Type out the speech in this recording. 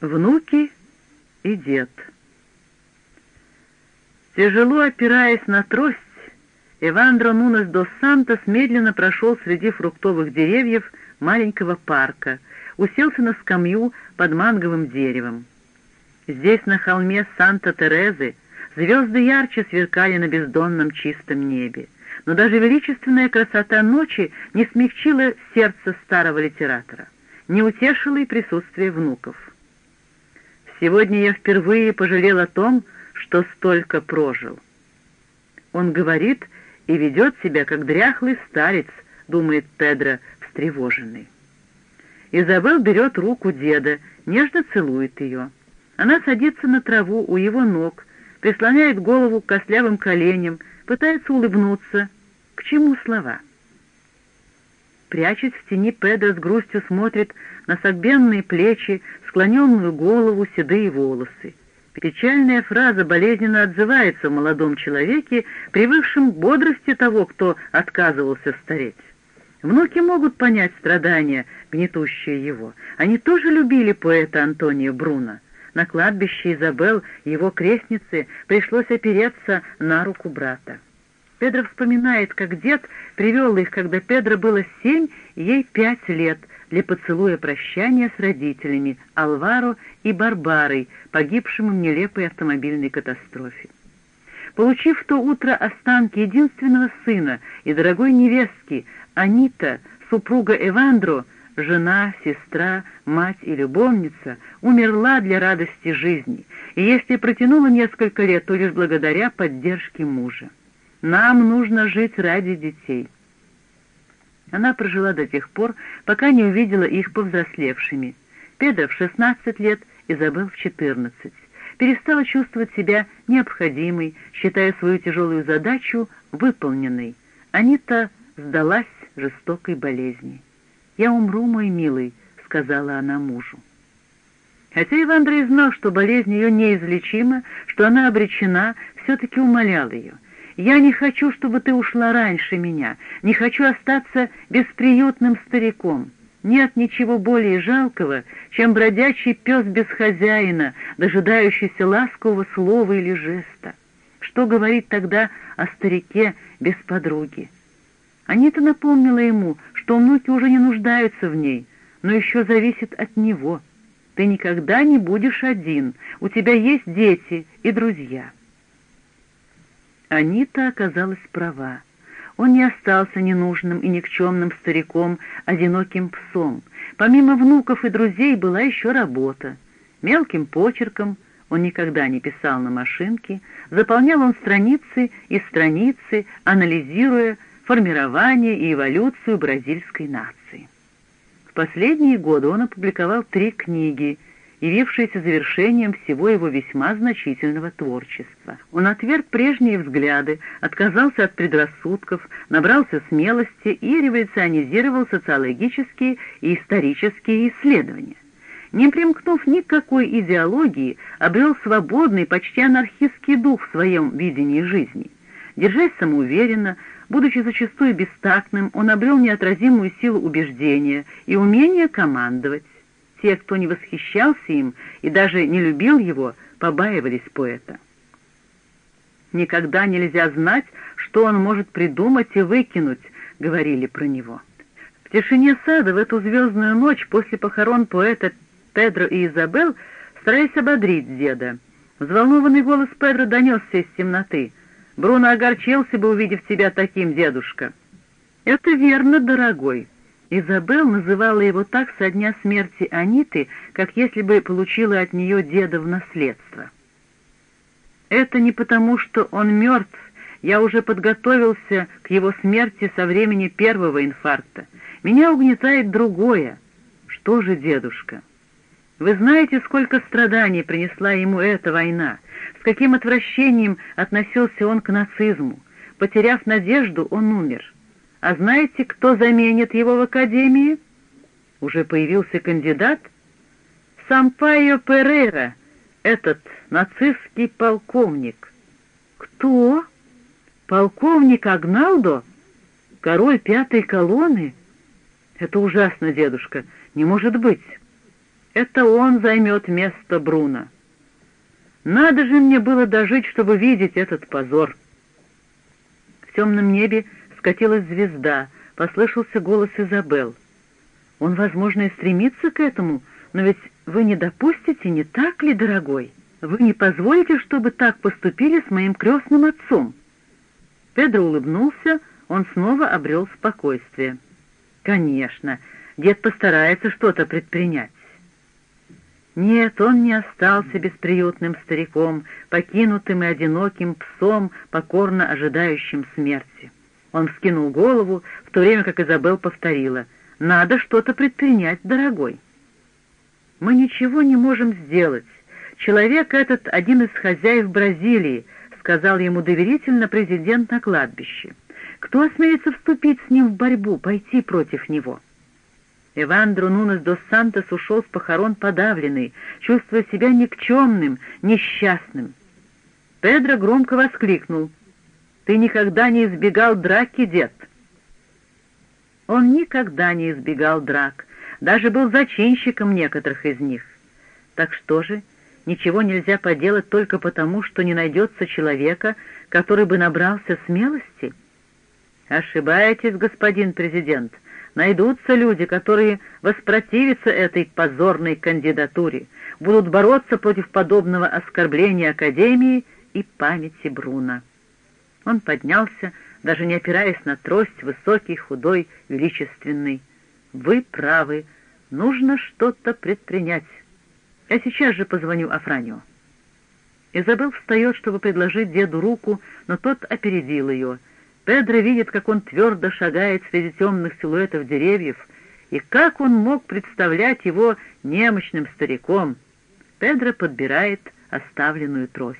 Внуки и дед. Тяжело опираясь на трость, Эвандро Нунес дос Сантос медленно прошел среди фруктовых деревьев маленького парка, уселся на скамью под манговым деревом. Здесь, на холме Санта-Терезы, звезды ярче сверкали на бездонном чистом небе, но даже величественная красота ночи не смягчила сердце старого литератора, не утешила и присутствие внуков. Сегодня я впервые пожалел о том, что столько прожил. Он говорит и ведет себя, как дряхлый старец, думает Педро, встревоженный. Изабел берет руку деда, нежно целует ее. Она садится на траву у его ног, прислоняет голову к костлявым коленям, пытается улыбнуться. К чему слова? Прячась в тени, Педро с грустью смотрит на согбенные плечи, склоненную голову, седые волосы. Печальная фраза болезненно отзывается в молодом человеке, привыкшем к бодрости того, кто отказывался стареть. Внуки могут понять страдания, гнетущие его. Они тоже любили поэта Антонио Бруно. На кладбище Изабел, его крестницы, пришлось опереться на руку брата. Педро вспоминает, как дед привел их, когда Педро было семь, ей пять лет, для поцелуя прощания с родителями Алваро и Барбарой, погибшим в нелепой автомобильной катастрофе. Получив в то утро останки единственного сына и дорогой невестки, Анита, супруга Эвандро, жена, сестра, мать и любовница, умерла для радости жизни, и если протянула несколько лет, то лишь благодаря поддержке мужа. Нам нужно жить ради детей. Она прожила до тех пор, пока не увидела их повзрослевшими. Педро в 16 лет, Изабел в 14. Перестала чувствовать себя необходимой, считая свою тяжелую задачу выполненной. Анита сдалась жестокой болезни. «Я умру, мой милый», — сказала она мужу. Хотя Иван Андрей знал, что болезнь ее неизлечима, что она обречена, все-таки умолял ее — я не хочу, чтобы ты ушла раньше меня, не хочу остаться бесприютным стариком. Нет ничего более жалкого, чем бродячий пес без хозяина, дожидающийся ласкового слова или жеста. Что говорить тогда о старике без подруги? Анита напомнила ему, что внуки уже не нуждаются в ней, но еще зависит от него. Ты никогда не будешь один, у тебя есть дети и друзья. Анита оказалась права. Он не остался ненужным и никчемным стариком, одиноким псом. Помимо внуков и друзей была еще работа. Мелким почерком он никогда не писал на машинке, заполнял он страницы и страницы, анализируя формирование и эволюцию бразильской нации. В последние годы он опубликовал три книги — явившееся завершением всего его весьма значительного творчества. Он отверг прежние взгляды, отказался от предрассудков, набрался смелости и революционизировал социологические и исторические исследования. Не примкнув ни к какой идеологии, обрел свободный, почти анархистский дух в своем видении жизни. Держась самоуверенно, будучи зачастую бестактным, он обрел неотразимую силу убеждения и умение командовать. Те, кто не восхищался им и даже не любил его, побаивались поэта. «Никогда нельзя знать, что он может придумать и выкинуть», — говорили про него. В тишине сада в эту звездную ночь после похорон поэта Педро и Изабел стараясь ободрить деда. Взволнованный голос Педро донесся из темноты. «Бруно огорчился бы, увидев тебя таким, дедушка». «Это верно, дорогой», Изабел называла его так со дня смерти Аниты, как если бы получила от нее деда в наследство. «Это не потому, что он мертв, я уже подготовился к его смерти со времени первого инфаркта. Меня угнетает другое. Что же, дедушка? Вы знаете, сколько страданий принесла ему эта война, с каким отвращением относился он к нацизму. Потеряв надежду, он умер». А знаете, кто заменит его в академии? Уже появился кандидат? Сампайо Перейра, этот нацистский полковник. Кто? Полковник Агналдо? Король пятой колонны? Это ужасно, дедушка, не может быть. Это он займет место Бруно. Надо же мне было дожить, чтобы видеть этот позор. В темном небе скатилась звезда, послышался голос Изабел. Он, возможно, и стремится к этому, но ведь вы не допустите, не так ли, дорогой? Вы не позволите, чтобы так поступили с моим крестным отцом?» Педро улыбнулся, он снова обрел спокойствие. «Конечно, дед постарается что-то предпринять». Нет, он не остался бесприютным стариком, покинутым и одиноким псом, покорно ожидающим смерти. Он вскинул голову, в то время как Изабел повторила «Надо что-то предпринять, дорогой». «Мы ничего не можем сделать. Человек этот один из хозяев Бразилии», — сказал ему доверительно президент на кладбище. «Кто осмелится вступить с ним в борьбу, пойти против него?» Эвандро Нунес дос Сантос ушел с похорон подавленный, чувствуя себя никчемным, несчастным. Педро громко воскликнул. «Ты никогда не избегал драки, дед!» Он никогда не избегал драк, даже был зачинщиком некоторых из них. Так что же, ничего нельзя поделать только потому, что не найдется человека, который бы набрался смелости? Ошибаетесь, господин президент, — Найдутся люди, которые воспротивятся этой позорной кандидатуре, будут бороться против подобного оскорбления Академии и памяти Бруна. Он поднялся, даже не опираясь на трость, высокий, худой, величественный. «Вы правы, нужно что-то предпринять. Я сейчас же позвоню Афранию». Изабел встает, чтобы предложить деду руку, но тот опередил ее — Педро видит, как он твердо шагает среди темных силуэтов деревьев, и как он мог представлять его немощным стариком. Педро подбирает оставленную трость.